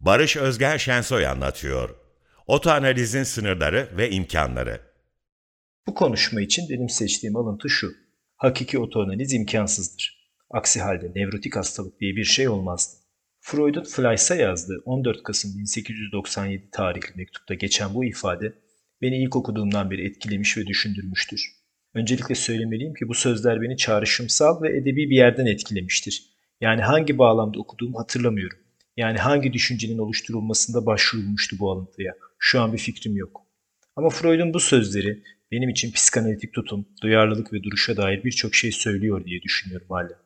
Barış Özger Şensoy anlatıyor. Otoanalizin sınırları ve imkanları. Bu konuşma için benim seçtiğim alıntı şu. Hakiki otoanaliz imkansızdır. Aksi halde nevrotik hastalık diye bir şey olmazdı. Freud'un Fleiss'e yazdığı 14 Kasım 1897 tarihli mektupta geçen bu ifade beni ilk okuduğumdan beri etkilemiş ve düşündürmüştür. Öncelikle söylemeliyim ki bu sözler beni çağrışımsal ve edebi bir yerden etkilemiştir. Yani hangi bağlamda okuduğumu hatırlamıyorum. Yani hangi düşüncenin oluşturulmasında başvurulmuştu bu alıntıya? Şu an bir fikrim yok. Ama Freud'un bu sözleri benim için psikanalitik tutum, duyarlılık ve duruşa dair birçok şey söylüyor diye düşünüyorum hala.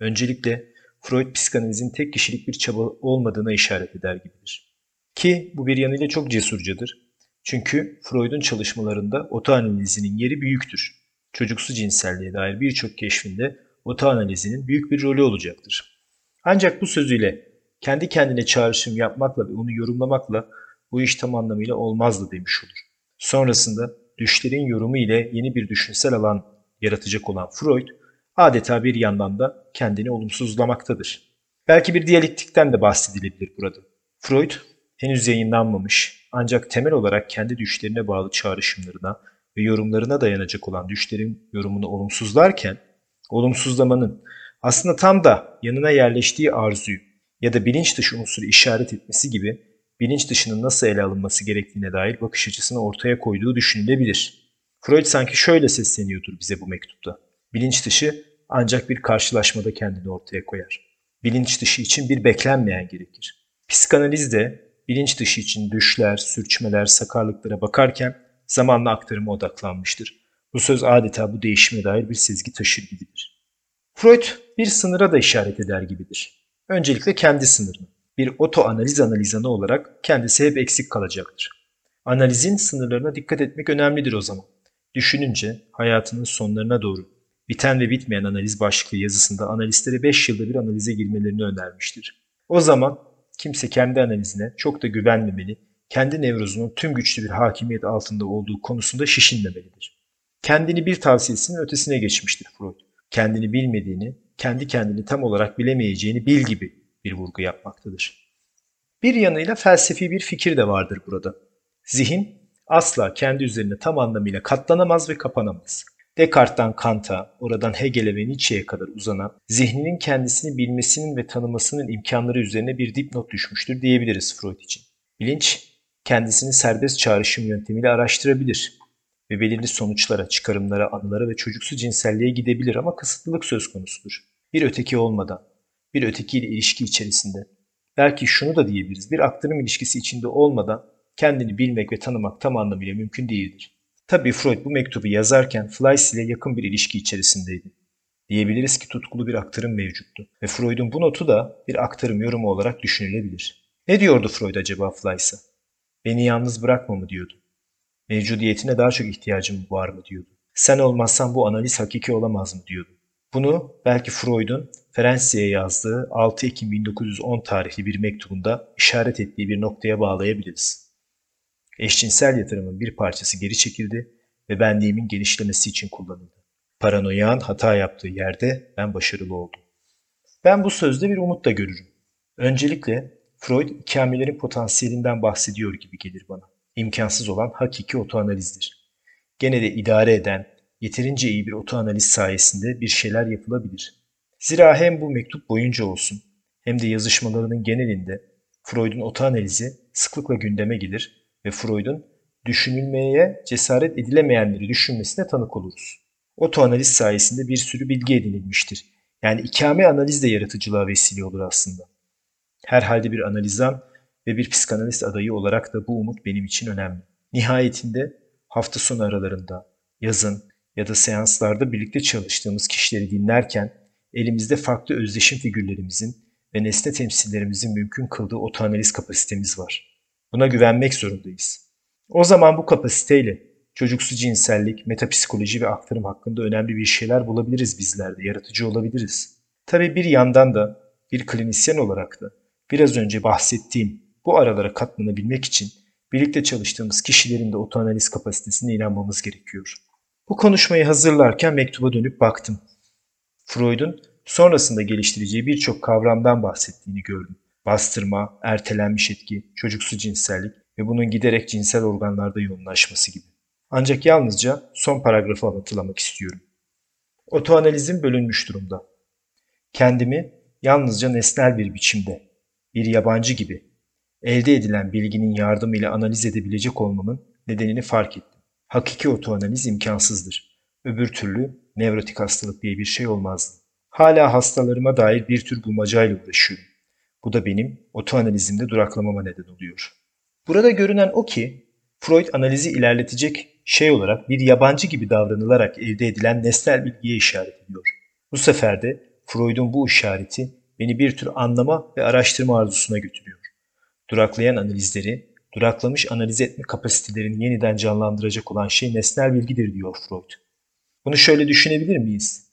Öncelikle Freud psikanalizin tek kişilik bir çaba olmadığına işaret eder gibidir. Ki bu bir yanıyla çok cesurcadır. Çünkü Freud'un çalışmalarında otoanalizinin yeri büyüktür. Çocuksu cinselliğe dair birçok keşfinde otoanalizinin büyük bir rolü olacaktır. Ancak bu sözüyle kendi kendine çağrışım yapmakla ve onu yorumlamakla bu iş tam anlamıyla olmazdı demiş olur. Sonrasında düşlerin yorumu ile yeni bir düşünsel alan yaratacak olan Freud, adeta bir yandan da kendini olumsuzlamaktadır. Belki bir diyalektikten de bahsedilebilir burada. Freud, henüz yayınlanmamış ancak temel olarak kendi düşlerine bağlı çağrışımlarına ve yorumlarına dayanacak olan düşlerin yorumunu olumsuzlarken, olumsuzlamanın aslında tam da yanına yerleştiği arzuyu ya da bilinç dışı unsuru işaret etmesi gibi bilinç dışının nasıl ele alınması gerektiğine dair bakış açısını ortaya koyduğu düşünülebilir. Freud sanki şöyle sesleniyordur bize bu mektupta. Bilinç dışı ancak bir karşılaşmada kendini ortaya koyar. Bilinç dışı için bir beklenmeyen gerekir. Psikanaliz de bilinç dışı için düşler, sürçmeler, sakarlıklara bakarken zamanla aktarıma odaklanmıştır. Bu söz adeta bu değişime dair bir sezgi taşır gibidir. Freud bir sınıra da işaret eder gibidir. Öncelikle kendi sınırını. Bir oto analiz analizanı olarak kendisi hep eksik kalacaktır. Analizin sınırlarına dikkat etmek önemlidir o zaman. Düşününce hayatının sonlarına doğru biten ve bitmeyen analiz başlıklı yazısında analistlere 5 yılda bir analize girmelerini önermiştir. O zaman kimse kendi analizine çok da güvenmemeli, kendi nevrozunun tüm güçlü bir hakimiyet altında olduğu konusunda şişinmemelidir. Kendini bir tavsiyesinin ötesine geçmiştir Freud. Kendini bilmediğini, kendi kendini tam olarak bilemeyeceğini bil gibi bir vurgu yapmaktadır. Bir yanıyla felsefi bir fikir de vardır burada. Zihin asla kendi üzerine tam anlamıyla katlanamaz ve kapanamaz. Descartes'tan Kant'a, oradan Hegel'e ve Nietzsche'ye kadar uzanan zihninin kendisini bilmesinin ve tanımasının imkanları üzerine bir dipnot düşmüştür diyebiliriz Freud için. Bilinç kendisini serbest çağrışım yöntemiyle araştırabilir ve belirli sonuçlara, çıkarımlara, anılara ve çocuksu cinselliğe gidebilir ama kısıtlılık söz konusudur. Bir öteki olmadan, bir ötekiyle ilişki içerisinde. Belki şunu da diyebiliriz, bir aktarım ilişkisi içinde olmadan kendini bilmek ve tanımak tam anlamıyla mümkün değildir. Tabii Freud bu mektubu yazarken Fleiss ile yakın bir ilişki içerisindeydi. Diyebiliriz ki tutkulu bir aktarım mevcuttu ve Freud'un bu notu da bir aktarım yorumu olarak düşünülebilir. Ne diyordu Freud acaba Fleiss'a? Beni yalnız bırakma mı diyordu. Mevcudiyetine daha çok ihtiyacım var mı diyordu. Sen olmazsan bu analiz hakiki olamaz mı diyordu. Bunu belki Freud'un Ferenczi'ye yazdığı 6 Ekim 1910 tarihli bir mektubunda işaret ettiği bir noktaya bağlayabiliriz. Eşcinsel yatırımın bir parçası geri çekildi ve benliğimin genişlemesi için kullanıldı. Paranoyan hata yaptığı yerde ben başarılı oldum. Ben bu sözde bir umut da görürüm. Öncelikle Freud ikamelerin potansiyelinden bahsediyor gibi gelir bana. İmkansız olan hakiki otoanalizdir. Gene de idare eden, yeterince iyi bir otoanaliz sayesinde bir şeyler yapılabilir. Zira hem bu mektup boyunca olsun hem de yazışmalarının genelinde Freud'un otoanalizi sıklıkla gündeme gelir ve Freud'un düşünülmeye cesaret edilemeyenleri düşünmesine tanık oluruz. Otoanaliz sayesinde bir sürü bilgi edinilmiştir. Yani ikame analiz de yaratıcılığa vesile olur aslında. Herhalde bir analizan ve bir psikanalist adayı olarak da bu umut benim için önemli. Nihayetinde hafta sonu aralarında, yazın ya da seanslarda birlikte çalıştığımız kişileri dinlerken elimizde farklı özdeşim figürlerimizin ve nesne temsillerimizin mümkün kıldığı otoanaliz kapasitemiz var. Buna güvenmek zorundayız. O zaman bu kapasiteyle çocuksu cinsellik, metapsikoloji ve aktarım hakkında önemli bir şeyler bulabiliriz bizlerde, yaratıcı olabiliriz. Tabii bir yandan da bir klinisyen olarak da biraz önce bahsettiğim bu aralara katlanabilmek için birlikte çalıştığımız kişilerin de otoanaliz kapasitesine inanmamız gerekiyor. Bu konuşmayı hazırlarken mektuba dönüp baktım. Freud'un sonrasında geliştireceği birçok kavramdan bahsettiğini gördüm. Bastırma, ertelenmiş etki, çocuksu cinsellik ve bunun giderek cinsel organlarda yoğunlaşması gibi. Ancak yalnızca son paragrafı alıntılamak istiyorum. Otoanalizim bölünmüş durumda. Kendimi yalnızca nesnel bir biçimde, bir yabancı gibi, elde edilen bilginin yardımıyla analiz edebilecek olmamın nedenini fark ettim. Hakiki otoanaliz imkansızdır. Öbür türlü nevrotik hastalık diye bir şey olmazdı. Hala hastalarıma dair bir tür bulmacayla uğraşıyorum. Bu da benim otoanalizimde duraklamama neden oluyor. Burada görünen o ki Freud analizi ilerletecek şey olarak bir yabancı gibi davranılarak elde edilen nesnel bilgiye işaret ediyor. Bu sefer de Freud'un bu işareti beni bir tür anlama ve araştırma arzusuna götürüyor. Duraklayan analizleri, duraklamış analiz etme kapasitelerini yeniden canlandıracak olan şey nesnel bilgidir diyor Freud. Bunu şöyle düşünebilir miyiz?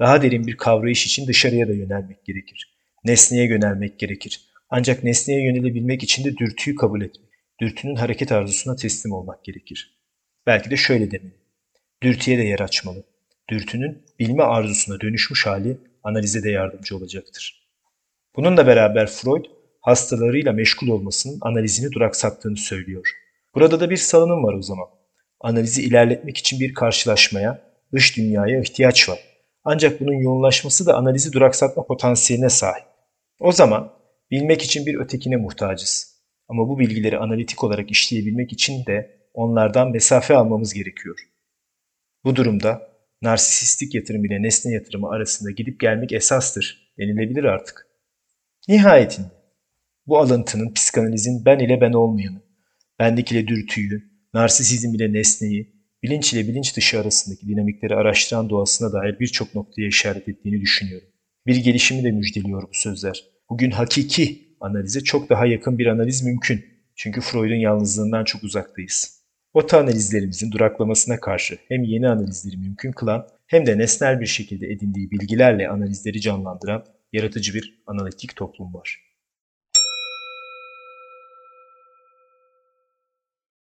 Daha derin bir kavrayış için dışarıya da yönelmek gerekir. Nesneye yönelmek gerekir. Ancak nesneye yönelebilmek için de dürtüyü kabul etmek, dürtünün hareket arzusuna teslim olmak gerekir. Belki de şöyle demeli. Dürtüye de yer açmalı. Dürtünün bilme arzusuna dönüşmüş hali analize de yardımcı olacaktır. Bununla beraber Freud hastalarıyla meşgul olmasının analizini duraksattığını söylüyor. Burada da bir salınım var o zaman. Analizi ilerletmek için bir karşılaşmaya, dış dünyaya ihtiyaç var. Ancak bunun yoğunlaşması da analizi duraksatma potansiyeline sahip. O zaman bilmek için bir ötekine muhtacız. Ama bu bilgileri analitik olarak işleyebilmek için de onlardan mesafe almamız gerekiyor. Bu durumda narsisistik yatırım ile nesne yatırımı arasında gidip gelmek esastır denilebilir artık. Nihayetinde bu alıntının psikanalizin ben ile ben olmayanı, benlik ile dürtüyü, narsisizm ile nesneyi, bilinç ile bilinç dışı arasındaki dinamikleri araştıran doğasına dair birçok noktaya işaret ettiğini düşünüyorum. Bir gelişimi de müjdeliyor bu sözler. Bugün hakiki analize çok daha yakın bir analiz mümkün. Çünkü Freud'un yalnızlığından çok uzaktayız. Oto analizlerimizin duraklamasına karşı hem yeni analizleri mümkün kılan hem de nesnel bir şekilde edindiği bilgilerle analizleri canlandıran yaratıcı bir analitik toplum var.